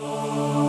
Música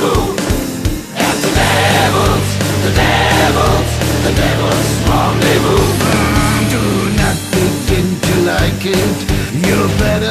evil the devil's, the devil's, the devil's Do like it. You better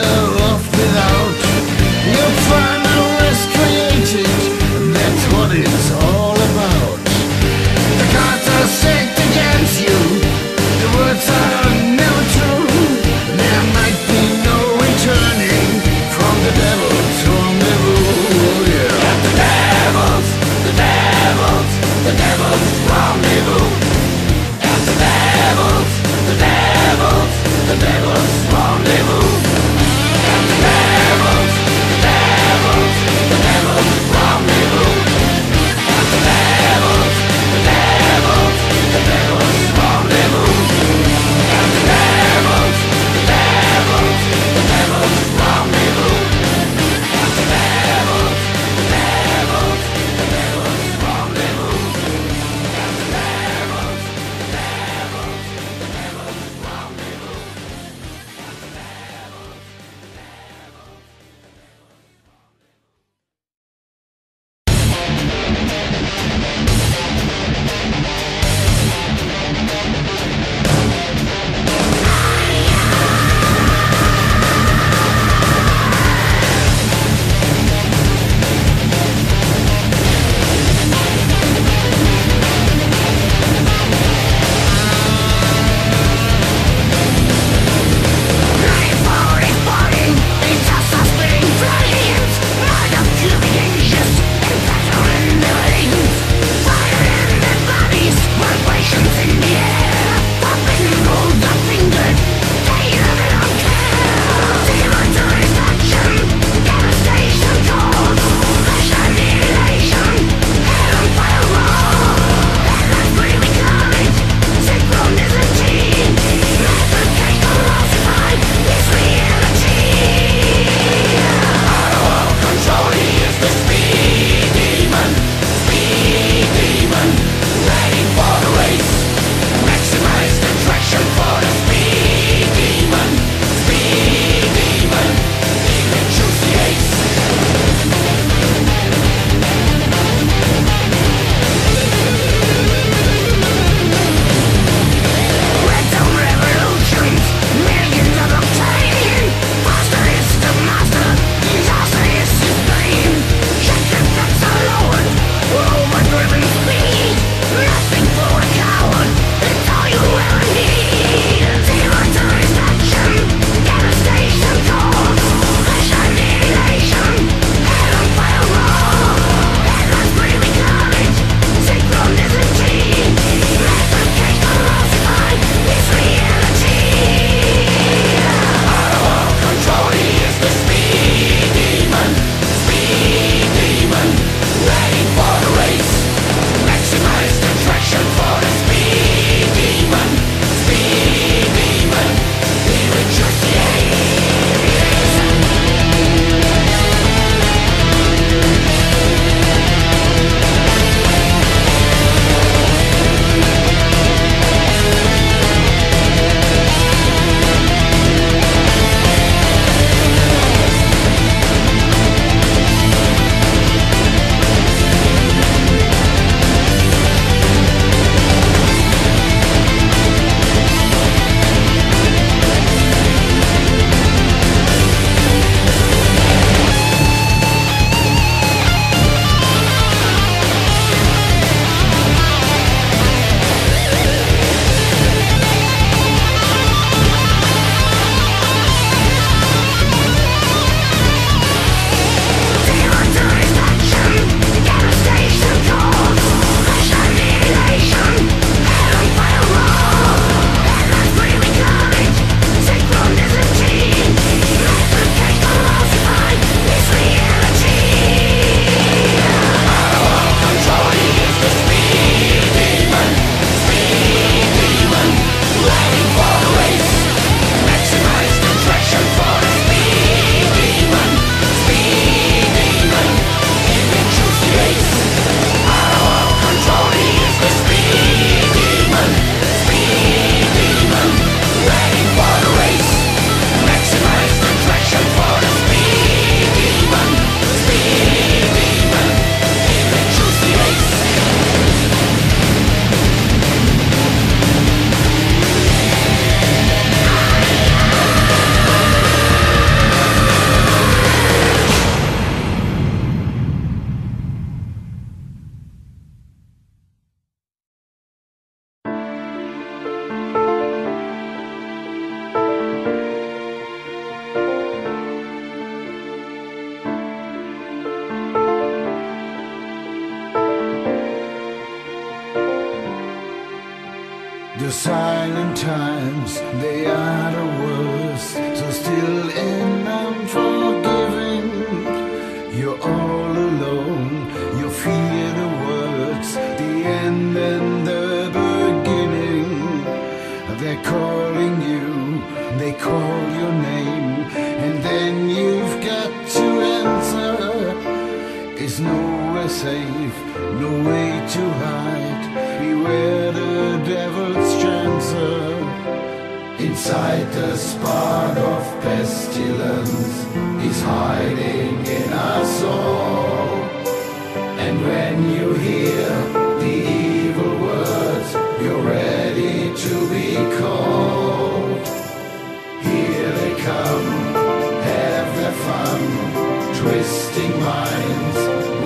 they are the worst. So still and unforgiving, you're all alone. You fear the words, the end and the beginning. They're calling you, they call your name, and then you've got to answer. Is nowhere safe, no way to hide. Beware the A spark of pestilence is hiding in us all. And when you hear the evil words, you're ready to be called. Here they come, have their fun, twisting minds,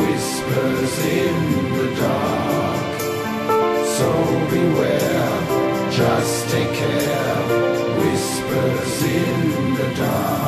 whispers in the dark. So beware, just take care in the dark.